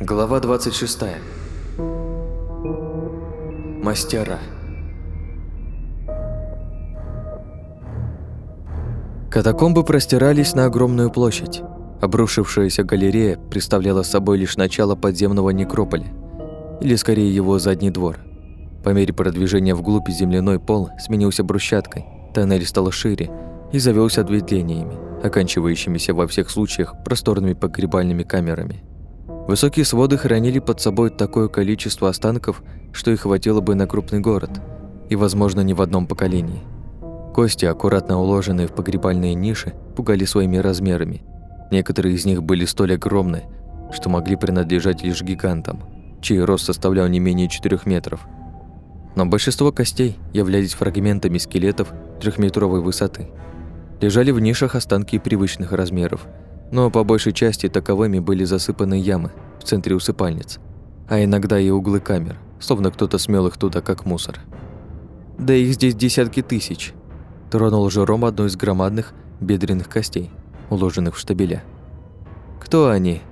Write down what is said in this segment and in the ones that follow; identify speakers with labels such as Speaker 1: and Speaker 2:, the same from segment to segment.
Speaker 1: Глава 26. Мастера. Катакомбы простирались на огромную площадь. Обрушившаяся галерея представляла собой лишь начало подземного некрополя, или скорее его задний двор. По мере продвижения вглубь земляной пол сменился брусчаткой, тоннель стал шире и завелся ответвлениями, оканчивающимися во всех случаях просторными погребальными камерами. Высокие своды хранили под собой такое количество останков, что их хватило бы на крупный город, и, возможно, не в одном поколении. Кости, аккуратно уложенные в погребальные ниши, пугали своими размерами. Некоторые из них были столь огромны, что могли принадлежать лишь гигантам, чей рост составлял не менее 4 метров. Но большинство костей являлись фрагментами скелетов трехметровой высоты. Лежали в нишах останки привычных размеров – но по большей части таковыми были засыпаны ямы в центре усыпальниц, а иногда и углы камер, словно кто-то смел их туда как мусор. Да их здесь десятки тысяч. Тронул Жером одну из громадных бедренных костей, уложенных в штабеля. Кто они?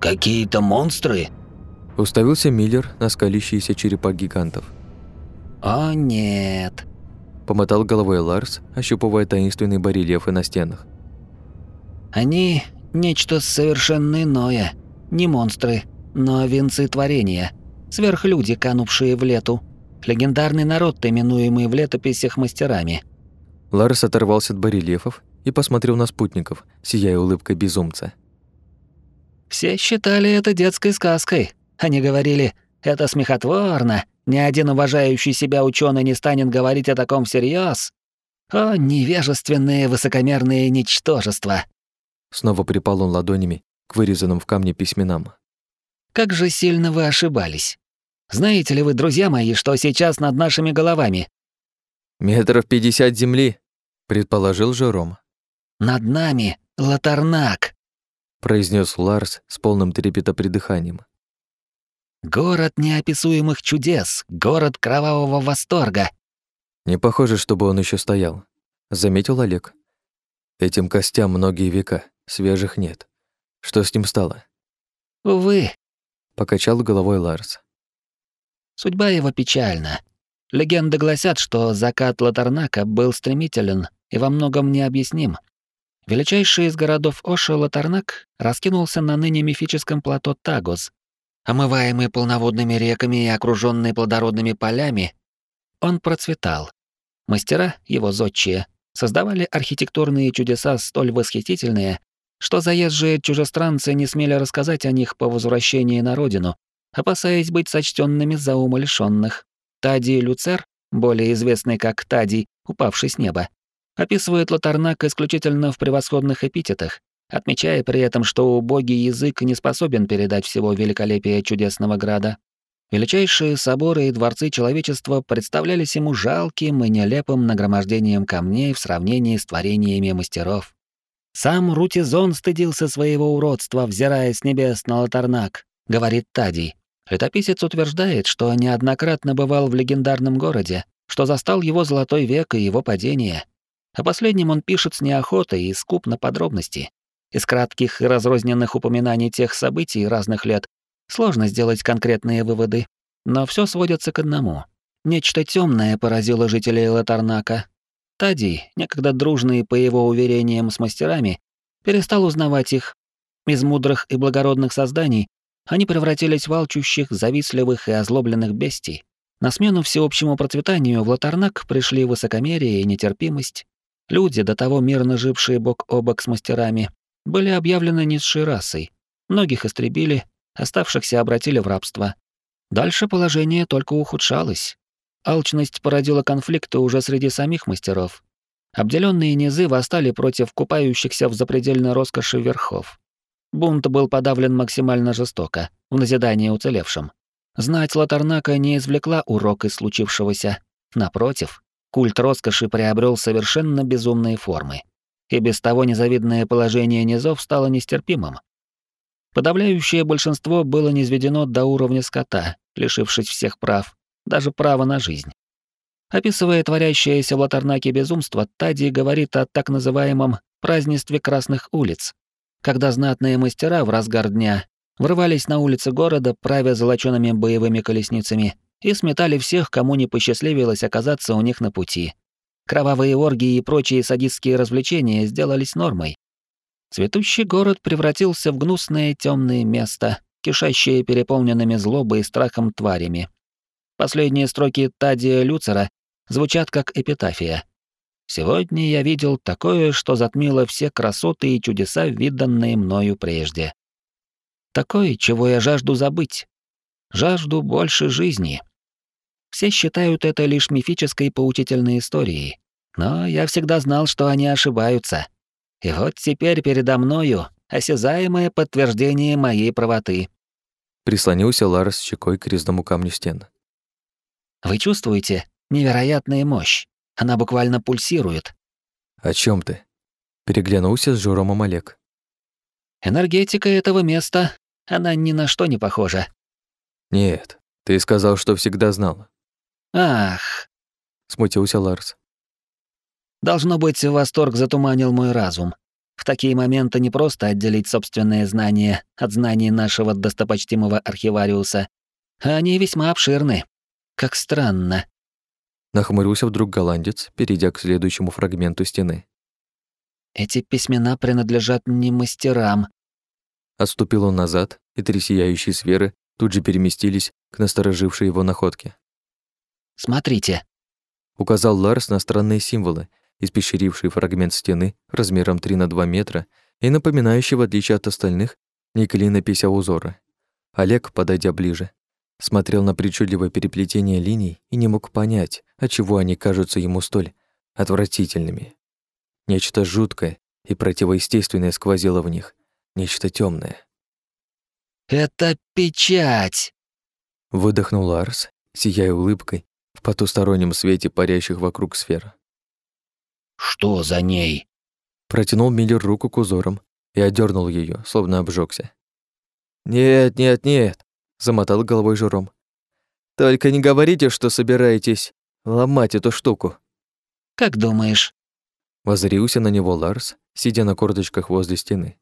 Speaker 2: Какие-то монстры?
Speaker 1: Уставился Миллер на скалящиеся черепа гигантов.
Speaker 2: О нет.
Speaker 1: Помотал головой Ларс, ощупывая таинственные барельефы на стенах.
Speaker 2: Они Нечто совершенно иное. Не монстры, но венцы творения. Сверхлюди, канувшие в лету. Легендарный народ, именуемый в летописях мастерами.
Speaker 1: Ларс оторвался от барельефов и посмотрел на спутников, сияя улыбкой безумца.
Speaker 2: Все считали это детской сказкой. Они говорили, это смехотворно, ни один уважающий себя ученый не станет говорить о таком всерьез. О, невежественные высокомерные ничтожества.
Speaker 1: Снова припал он ладонями к вырезанным в камне письменам.
Speaker 2: «Как же сильно вы ошибались. Знаете ли вы, друзья мои, что сейчас над нашими головами?»
Speaker 1: «Метров пятьдесят земли», — предположил Жером.
Speaker 2: «Над нами Латарнак», —
Speaker 1: произнес Ларс с полным трепета придыханием.
Speaker 2: «Город неописуемых чудес, город кровавого восторга».
Speaker 1: «Не похоже, чтобы он еще стоял», — заметил Олег. «Этим костям многие века». Свежих нет. Что с ним стало?
Speaker 2: Увы,
Speaker 1: покачал головой Ларс.
Speaker 2: Судьба его печальна. Легенды гласят, что закат Латарнака был стремителен и во многом необъясним. Величайший из городов Оша Латарнак раскинулся на ныне мифическом плато Тагос. Омываемый полноводными реками и окруженный плодородными полями, он процветал. Мастера, его зодчие, создавали архитектурные чудеса столь восхитительные, что заезжие чужестранцы не смели рассказать о них по возвращении на родину, опасаясь быть сочтенными за умалишённых. Тадий Люцер, более известный как Тадий, упавший с неба, описывает Латарнак исключительно в превосходных эпитетах, отмечая при этом, что убогий язык не способен передать всего великолепия чудесного града. Величайшие соборы и дворцы человечества представлялись ему жалким и нелепым нагромождением камней в сравнении с творениями мастеров. Сам Рутизон стыдился своего уродства, взирая с небес на Латарнак, говорит Тадий. Летописец утверждает, что неоднократно бывал в легендарном городе, что застал его золотой век и его падение. О последнем он пишет с неохотой и скуп на подробности. Из кратких и разрозненных упоминаний тех событий разных лет сложно сделать конкретные выводы, но все сводится к одному. Нечто темное поразило жителей Латарнака, Тадий, некогда дружный, по его уверениям, с мастерами, перестал узнавать их. Из мудрых и благородных созданий они превратились в алчущих, завистливых и озлобленных бестий. На смену всеобщему процветанию в Латарнак пришли высокомерие и нетерпимость. Люди, до того мирно жившие бок о бок с мастерами, были объявлены низшей расой. Многих истребили, оставшихся обратили в рабство. Дальше положение только ухудшалось. Алчность породила конфликты уже среди самих мастеров. Обделенные низы восстали против купающихся в запредельной роскоши верхов. Бунт был подавлен максимально жестоко, в назидание уцелевшим. Знать Латарнака не извлекла урок из случившегося. Напротив, культ роскоши приобрел совершенно безумные формы. И без того незавидное положение низов стало нестерпимым. Подавляющее большинство было низведено до уровня скота, лишившись всех прав, даже право на жизнь. Описывая творящееся в Латарнаке безумство, Тади говорит о так называемом празднестве Красных улиц, когда знатные мастера в разгар дня врывались на улицы города, правя золочёными боевыми колесницами, и сметали всех, кому не посчастливилось оказаться у них на пути. Кровавые оргии и прочие садистские развлечения сделались нормой. Цветущий город превратился в гнусное темное место, кишащее переполненными злобой и страхом тварями. Последние строки Тадия Люцера звучат как эпитафия. «Сегодня я видел такое, что затмило все красоты и чудеса, виданные мною прежде. Такое, чего я жажду забыть. Жажду больше жизни. Все считают это лишь мифической поучительной историей, но я всегда знал, что они ошибаются. И вот теперь передо мною осязаемое подтверждение моей правоты.
Speaker 1: Прислонился Ларс щекой к резному камню стен.
Speaker 2: Вы чувствуете невероятная мощь? Она буквально пульсирует.
Speaker 1: О чем ты? Переглянулся с Журомом Олег.
Speaker 2: Энергетика этого места, она ни на что не похожа.
Speaker 1: Нет, ты сказал, что всегда знал.
Speaker 2: Ах,
Speaker 1: смутился Ларс.
Speaker 2: Должно быть, восторг затуманил мой разум. В такие моменты не просто отделить собственные знания от знаний нашего достопочтимого архивариуса. Они весьма обширны. Как странно.
Speaker 1: Нахмурился вдруг голландец, перейдя к следующему фрагменту стены.
Speaker 2: Эти письмена принадлежат не мастерам.
Speaker 1: Отступил он назад, и три сияющие сферы тут же переместились к насторожившей его находке.
Speaker 2: «Смотрите», —
Speaker 1: указал Ларс на странные символы, испещеривший фрагмент стены размером 3 на 2 метра и напоминающий, в отличие от остальных, не клинопись, а узоры. Олег, подойдя ближе, смотрел на причудливое переплетение линий и не мог понять, отчего они кажутся ему столь отвратительными. Нечто жуткое и противоестественное сквозило в них, нечто темное.
Speaker 2: «Это печать!»
Speaker 1: Выдохнул Ларс, сияя улыбкой в потустороннем свете парящих вокруг сфер.
Speaker 2: Что за ней?
Speaker 1: Протянул Миллер руку к узорам и одернул ее, словно обжегся. Нет, нет, нет, замотал головой Жером. Только не говорите, что собираетесь ломать эту штуку.
Speaker 2: Как думаешь?
Speaker 1: Возрился на него Ларс, сидя на корточках возле стены.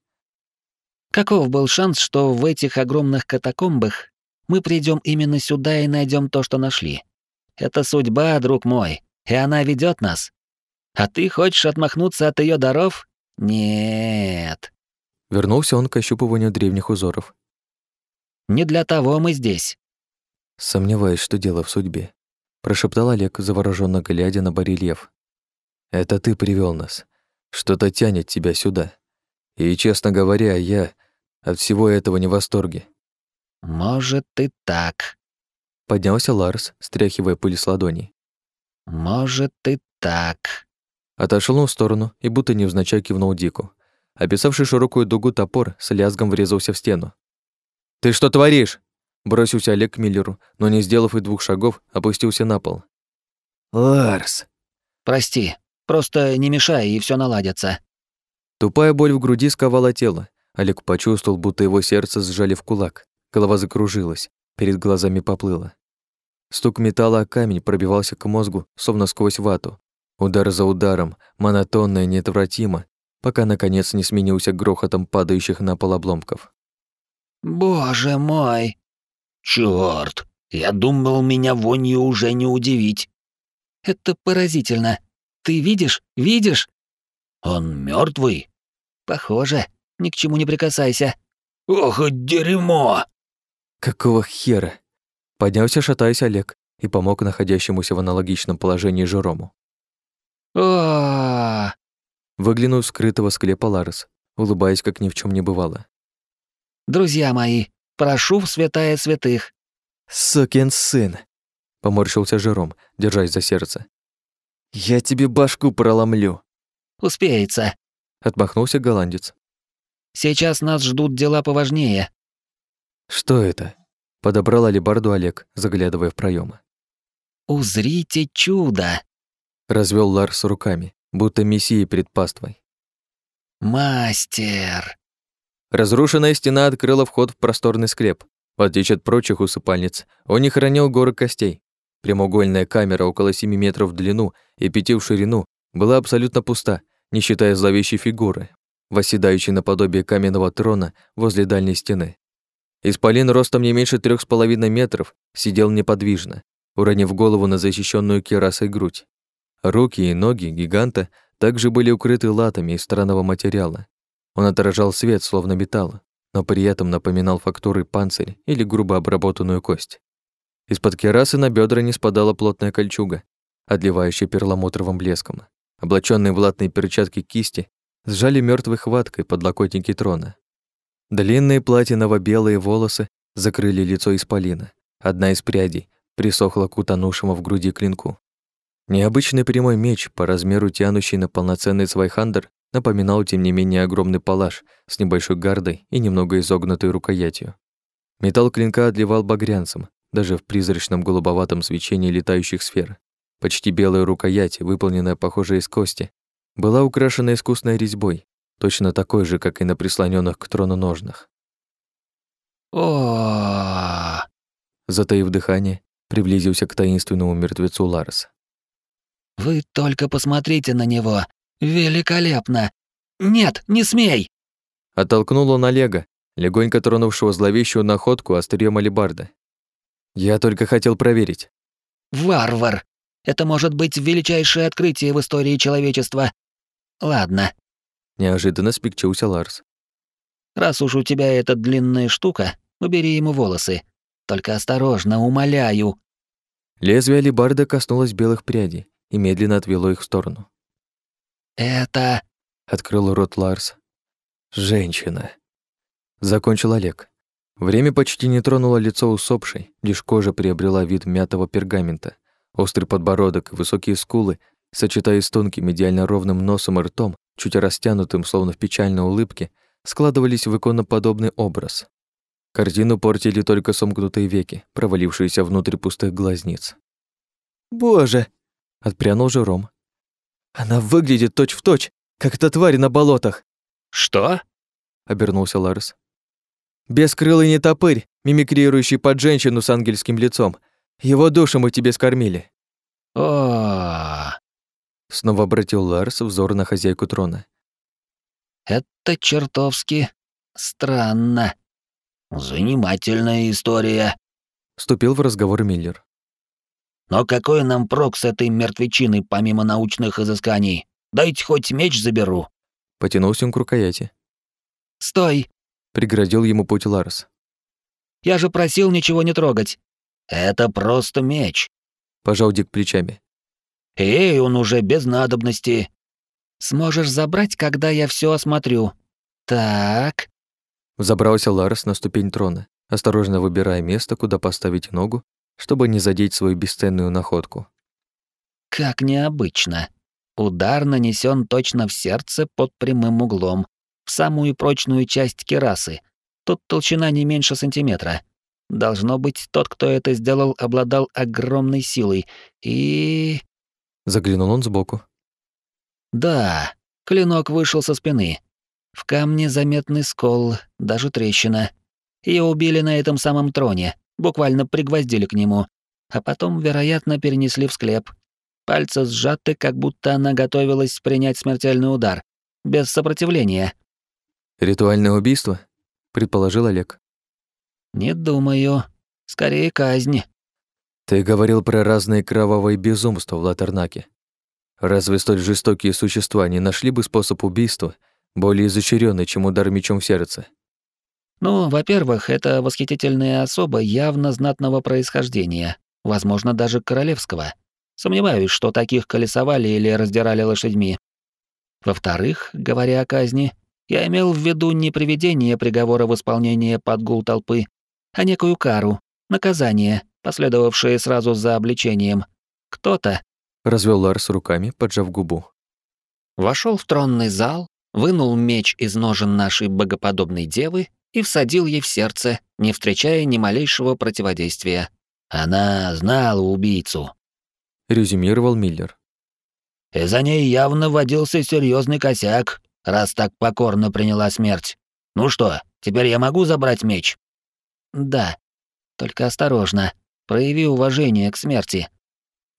Speaker 2: Каков был шанс, что в этих огромных катакомбах мы придем именно сюда и найдем то, что нашли? Это судьба, друг мой, и она ведет нас. А ты хочешь отмахнуться от ее даров? Нет.
Speaker 1: Вернулся он к ощупыванию древних узоров.
Speaker 2: Не для того мы здесь.
Speaker 1: Сомневаюсь, что дело в судьбе, прошептал Олег, завороженно глядя на барельеф. Это ты привел нас. Что-то тянет тебя сюда. И, честно говоря, я от всего этого не в восторге.
Speaker 2: Может, и так.
Speaker 1: Поднялся Ларс, стряхивая пыль с ладоней.
Speaker 2: Может, и так.
Speaker 1: Отошел он в сторону и будто невзначай кивнул Дику. Описавший широкую дугу топор с лязгом врезался в стену. «Ты что творишь?» Бросился Олег к Миллеру, но не сделав и двух шагов, опустился на пол.
Speaker 2: «Ларс!» «Прости, просто не мешай, и все наладится».
Speaker 1: Тупая боль в груди сковала тело. Олег почувствовал, будто его сердце сжали в кулак. Голова закружилась, перед глазами поплыла. Стук металла о камень пробивался к мозгу, словно сквозь вату. Удар за ударом, монотонно и неотвратимо, пока, наконец, не сменился грохотом падающих на пол обломков.
Speaker 2: «Боже мой!» «Чёрт! Я думал, меня вонью уже не удивить!» «Это поразительно! Ты видишь? Видишь?» «Он мертвый? «Похоже. Ни к чему не прикасайся». «Ох, дерьмо!»
Speaker 1: «Какого хера?» Поднялся, шатаясь Олег, и помог находящемуся в аналогичном положении Жерому
Speaker 2: о
Speaker 1: Выглянул с скрытого склепа Ларес, улыбаясь, как ни в чем не бывало.
Speaker 2: «Друзья мои, прошу в святая святых».
Speaker 1: «Сукин сын!» — поморщился Жером, держась за сердце. «Я тебе башку проломлю».
Speaker 2: «Успеется», —
Speaker 1: отмахнулся голландец.
Speaker 2: «Сейчас нас ждут дела поважнее».
Speaker 1: «Что это?» — подобрал алибарду Олег, заглядывая в проёмы.
Speaker 2: «Узрите чудо!»
Speaker 1: Развел Ларс руками, будто мессией перед паствой.
Speaker 2: «Мастер!»
Speaker 1: Разрушенная стена открыла вход в просторный склеп. В отличие от прочих усыпальниц, он не хранил горы костей. Прямоугольная камера около 7 метров в длину и 5 в ширину была абсолютно пуста, не считая зловещей фигуры, восседающей наподобие каменного трона возле дальней стены. Исполин ростом не меньше трех с половиной метров сидел неподвижно, уронив голову на защищенную керасой грудь. Руки и ноги гиганта также были укрыты латами из странного материала. Он отражал свет, словно металл, но при этом напоминал фактуры панцирь или грубо обработанную кость. Из-под кирасы на бедра не спадала плотная кольчуга, отливающая перламутровым блеском. Облаченные в латные перчатки кисти сжали мертвой хваткой подлокотники трона. Длинные платиново-белые волосы закрыли лицо исполина. Одна из прядей присохла к утонувшему в груди клинку. Необычный прямой меч, по размеру тянущий на полноценный цвайхандер, напоминал, тем не менее, огромный палаш с небольшой гардой и немного изогнутой рукоятью. Металл клинка отливал багрянцем, даже в призрачном голубоватом свечении летающих сфер. Почти белая рукоять, выполненная, похоже, из кости, была украшена искусной резьбой, точно такой же, как и на прислоненных к трону ножнах.
Speaker 2: о
Speaker 1: Затаив дыхание, приблизился к таинственному мертвецу Ларс.
Speaker 2: «Вы только посмотрите на него! Великолепно! Нет, не смей!»
Speaker 1: Оттолкнул он Олега, легонько тронувшего зловещую находку острием алебарда. «Я только хотел проверить».
Speaker 2: «Варвар! Это может быть величайшее открытие в истории человечества. Ладно,
Speaker 1: Неожиданно спикчился Ларс.
Speaker 2: раз уж у тебя эта длинная штука, убери ему волосы. Только осторожно, умоляю.
Speaker 1: Лезвие алебарда коснулось белых прядей и медленно отвело их в сторону.
Speaker 2: Это...
Speaker 1: Открыл рот Ларс. «Женщина!» Закончил Олег. Время почти не тронуло лицо усопшей, лишь кожа приобрела вид мятого пергамента. Острый подбородок и высокие скулы, сочетаясь с тонким идеально ровным носом и ртом, чуть растянутым, словно в печальной улыбке, складывались в иконоподобный образ. Картину портили только сомкнутые веки, провалившиеся внутрь пустых глазниц. «Боже!» — отпрянул Жером. «Она выглядит точь-в-точь, как эта тварь на болотах!»
Speaker 2: Что?
Speaker 1: — обернулся Ларс. «Бескрылый нетопырь, мимикрирующий под женщину с ангельским лицом. Его душу мы тебе скормили».
Speaker 2: О,
Speaker 1: Снова обратил Ларс взор на хозяйку трона.
Speaker 2: это чертовски странно. Занимательная история.
Speaker 1: Вступил в разговор Миллер.
Speaker 2: Но какой нам прок с этой мертвечиной помимо научных изысканий? Дайте хоть меч заберу.
Speaker 1: Потянулся он к рукояти.
Speaker 2: Стой!
Speaker 1: Преградил ему путь Ларс.
Speaker 2: Я же просил ничего не трогать. Это просто меч.
Speaker 1: Пожал Дик плечами.
Speaker 2: Эй, он уже без надобности. Сможешь забрать, когда я все осмотрю. Так.
Speaker 1: Взобрался Ларс на ступень трона, осторожно выбирая место, куда поставить ногу, чтобы не задеть свою бесценную находку.
Speaker 2: Как необычно. Удар нанесен точно в сердце под прямым углом, в самую прочную часть керасы. Тут толщина не меньше сантиметра. Должно быть, тот, кто это сделал, обладал огромной силой. И...
Speaker 1: Заглянул он сбоку.
Speaker 2: Да, клинок вышел со спины. В камне заметный скол, даже трещина. Ее убили на этом самом троне, буквально пригвоздили к нему, а потом, вероятно, перенесли в склеп. Пальцы сжаты, как будто она готовилась принять смертельный удар, без сопротивления.
Speaker 1: «Ритуальное убийство?» — предположил Олег.
Speaker 2: Не думаю. Скорее казнь.
Speaker 1: «Ты говорил про разные кровавые безумства в Латернаке. Разве столь жестокие существа не нашли бы способ убийства, более изощренный, чем удар мечом в сердце?»
Speaker 2: Ну, во-первых, это восхитительная особа явно знатного происхождения, возможно, даже королевского. Сомневаюсь, что таких колесовали или раздирали лошадьми. Во-вторых, говоря о казни, я имел в виду не приведение приговора в исполнение под гул толпы, а некую кару, наказание, последовавшее сразу за обличением. Кто-то
Speaker 1: Развел Ларс руками, поджав губу.
Speaker 2: вошел в тронный зал, вынул меч из ножен нашей богоподобной девы и всадил ей в сердце, не встречая ни малейшего противодействия. Она знала убийцу.
Speaker 1: Резюмировал Миллер.
Speaker 2: И за ней явно водился серьезный косяк, раз так покорно приняла смерть. Ну что, теперь я могу забрать меч? Да. Только осторожно. Прояви уважение к смерти.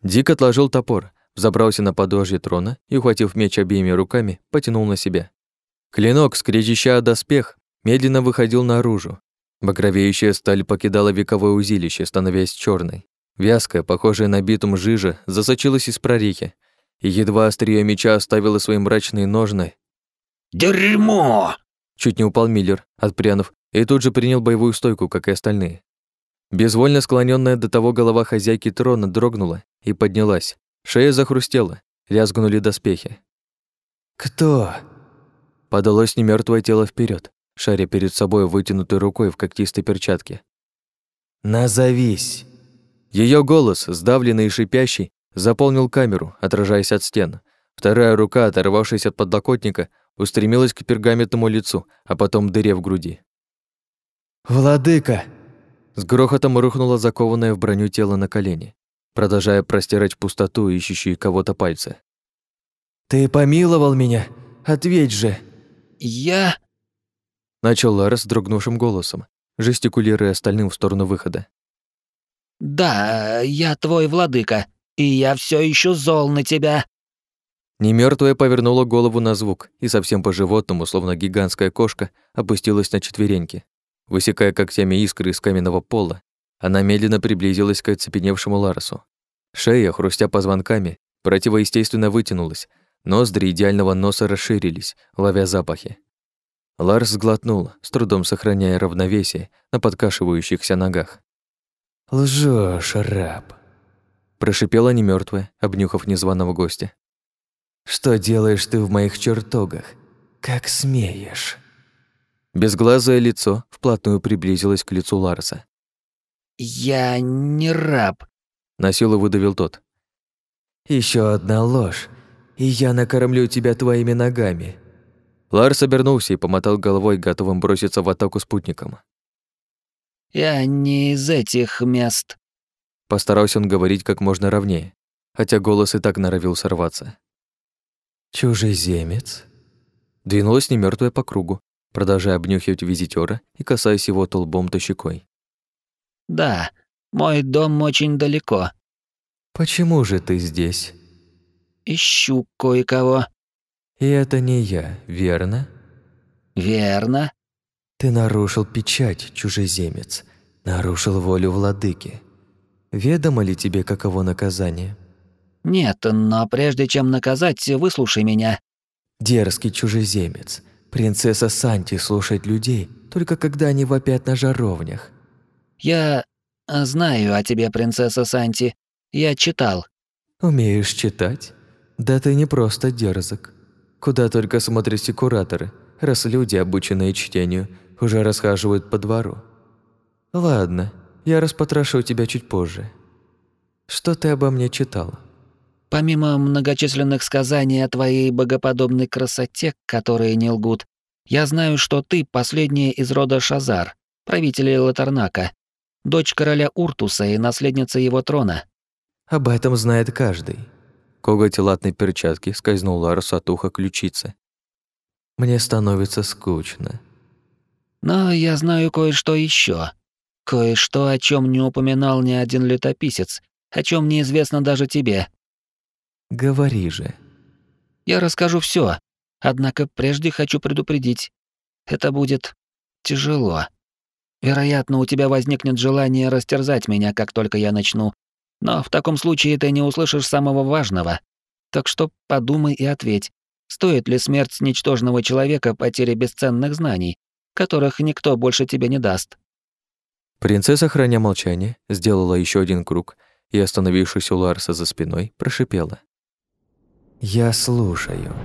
Speaker 1: Дик отложил топор, взобрался на подножье трона и, ухватив меч обеими руками, потянул на себя. Клинок, скрежеща о доспех, медленно выходил наружу. Багровеющая сталь покидала вековое узилище, становясь черной. Вязкая, похожая на битум жижа, засочилась из прорехи, и едва острие меча оставило свои мрачные ножны.
Speaker 2: «Дерьмо!»
Speaker 1: Чуть не упал Миллер, отпрянув, и тут же принял боевую стойку, как и остальные. Безвольно склоненная до того голова хозяйки трона дрогнула и поднялась. Шея захрустела, лязгнули доспехи. «Кто?» Подалось немертвое тело вперед, шаря перед собой вытянутой рукой в когтистой перчатке. «Назовись!» Ее голос, сдавленный и шипящий, заполнил камеру, отражаясь от стен. Вторая рука, оторвавшись от подлокотника, устремилась к пергаментному лицу, а потом дыре в груди. «Владыка!» С грохотом рухнуло закованное в броню тело на колени, продолжая простирать пустоту ищущие кого-то пальцы. «Ты помиловал меня? Ответь же!»
Speaker 2: «Я...»
Speaker 1: Начал Ларес дрогнувшим голосом, жестикулируя остальным в сторону выхода.
Speaker 2: «Да, я твой владыка, и я все еще зол на тебя!»
Speaker 1: Немертвая повернула голову на звук и совсем по-животному, словно гигантская кошка, опустилась на четвереньки. Высекая когтями искры из каменного пола, она медленно приблизилась к оцепеневшему Ларсу. Шея, хрустя позвонками, противоестественно вытянулась, ноздри идеального носа расширились, ловя запахи. Ларс сглотнул, с трудом сохраняя равновесие на подкашивающихся ногах. «Лжёшь, раб!» Прошипела немёртвая, обнюхав незваного гостя. «Что делаешь ты в моих чертогах? Как смеешь?» Безглазое лицо вплотную приблизилось к лицу Ларса.
Speaker 2: «Я не раб», —
Speaker 1: на силу выдавил тот. Еще одна ложь, и я накормлю тебя твоими ногами». Ларс обернулся и помотал головой, готовым броситься в атаку спутником.
Speaker 2: «Я не из этих мест».
Speaker 1: Постарался он говорить как можно ровнее, хотя голос и так норовил сорваться. «Чужеземец?» Двинулась немертвая по кругу, продолжая обнюхивать визитера и касаясь его то лбом, то щекой.
Speaker 2: «Да, мой дом очень далеко».
Speaker 1: «Почему же ты здесь?»
Speaker 2: «Ищу кое-кого».
Speaker 1: «И это не я, верно?»
Speaker 2: «Верно».
Speaker 1: «Ты нарушил печать, чужеземец, нарушил волю владыки. Ведомо ли тебе, каково наказание?»
Speaker 2: «Нет, но прежде чем наказать, выслушай меня».
Speaker 1: «Дерзкий чужеземец, принцесса Санти слушает людей, только когда они вопят на жаровнях».
Speaker 2: «Я знаю о тебе, принцесса Санти. Я читал».
Speaker 1: «Умеешь читать? Да ты не просто дерзок. Куда только смотрят секураторы, раз люди, обученные чтению, уже расхаживают по двору. Ладно, я распотрошу тебя чуть позже. Что ты обо мне читал?
Speaker 2: Помимо многочисленных сказаний о твоей богоподобной красоте, которые не лгут, я знаю, что ты последняя из рода Шазар, правителей Латарнака, дочь короля Уртуса и наследница его трона.
Speaker 1: Об этом знает каждый. Коготь латной перчатки скользнул Ларсу от уха ключицы. Мне становится скучно.
Speaker 2: Но я знаю кое-что еще, Кое-что, о чем не упоминал ни один летописец, о чем неизвестно даже тебе.
Speaker 1: Говори же.
Speaker 2: Я расскажу все. Однако прежде хочу предупредить. Это будет тяжело. Вероятно, у тебя возникнет желание растерзать меня, как только я начну. Но в таком случае ты не услышишь самого важного. Так что подумай и ответь. Стоит ли смерть ничтожного человека потери бесценных знаний, которых никто больше тебе не даст?
Speaker 1: Принцесса, храня молчание, сделала еще один круг и, остановившись у Ларса за спиной, прошипела. «Я слушаю».